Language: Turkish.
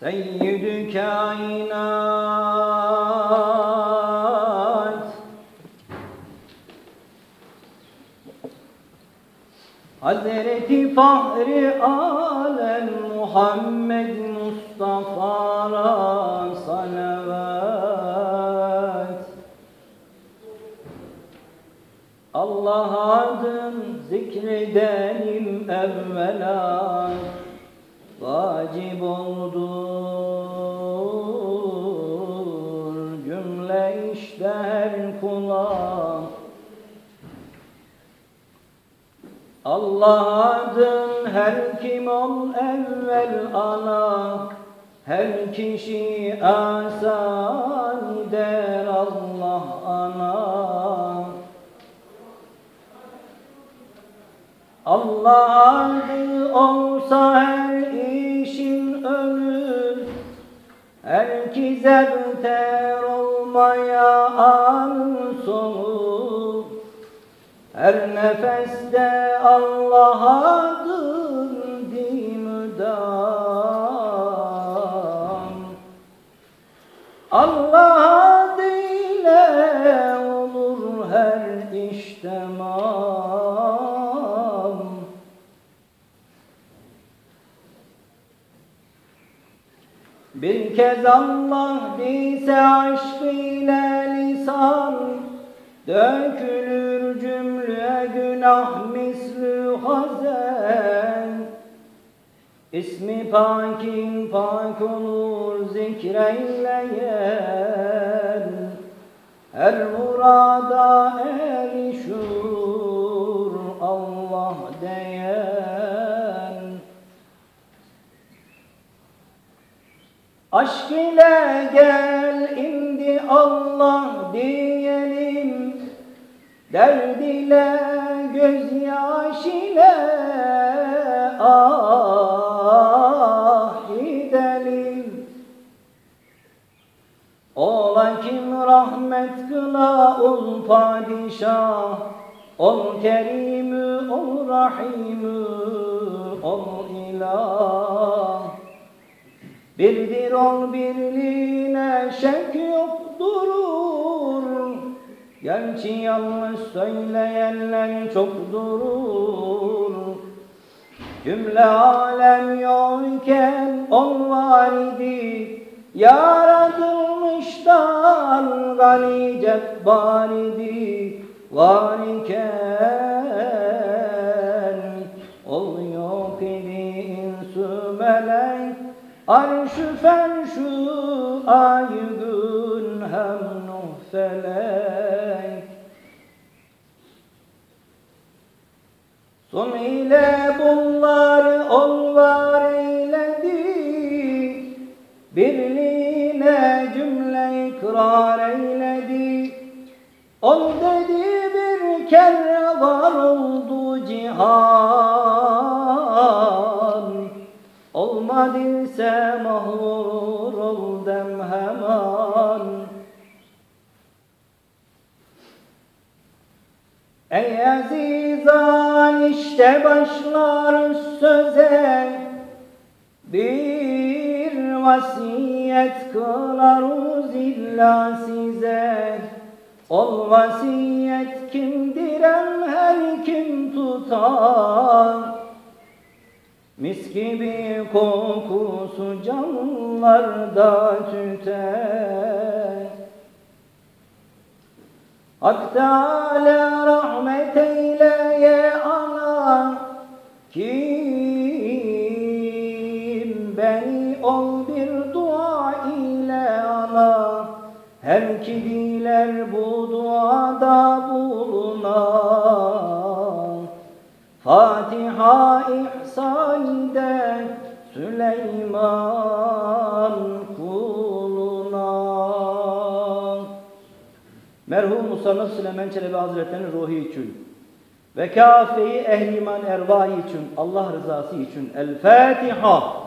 Seyyidü kainat. Hazreti Fahri Alem Muhammed Mustafa'ra salavat. Allah adın zikredelim evvela Vacip oldur cümle işte her kula Allah adın her kim ol evvel ana Her kişi asan Allah adı olsa her işin önü Herkese beter olmaya an sonu. Her nefeste Allah adın dimdam Allah Bir kez Allah diyse aşk ile lisan Dökülür cümle günah mislü hazen. İsmi pakin pak olur zikreyleyen Her murada erişur Allah diyen Aşk ile gel indi Allah diyelim. Derd ile gözyaş ile ah gidelim. Ola kim rahmet kıla ol padişah. Ol kerimü ol rahimü ol ilah Birdir ol birliğine şek yokturur Gerçi yanlış söyleyenler çok durur. Cümle alem yokken ol var idi. Yaratılmıştan gani cebbar idi. Var iken ol yok idi insü melek Arş-ı ferşu ay gün hem nuh felek ile bunlar ol var eyledi Birliğine cümle ikrar eyledi. Ol dedi bir kere var oldu cihan Olmadıysa mahvur ol dem hemen. Ey azizan işte başlar söze. Bir vasiyet kılaruz illa size. Ol vasiyet kimdirem her kim tutar Mis gibi kokusu canlarda tüter Hak Teala rahmet eyleye ana Kim beni ol bir dua ile ana. Her ki diler bu duada bulunan Fatiha ihsan de Süleyman kuluna. Merhum Musa Süleyman Çelebi Hazretleri'nin ruhi için ve kafi ehli iman ervahı için Allah rızası için El Fatiha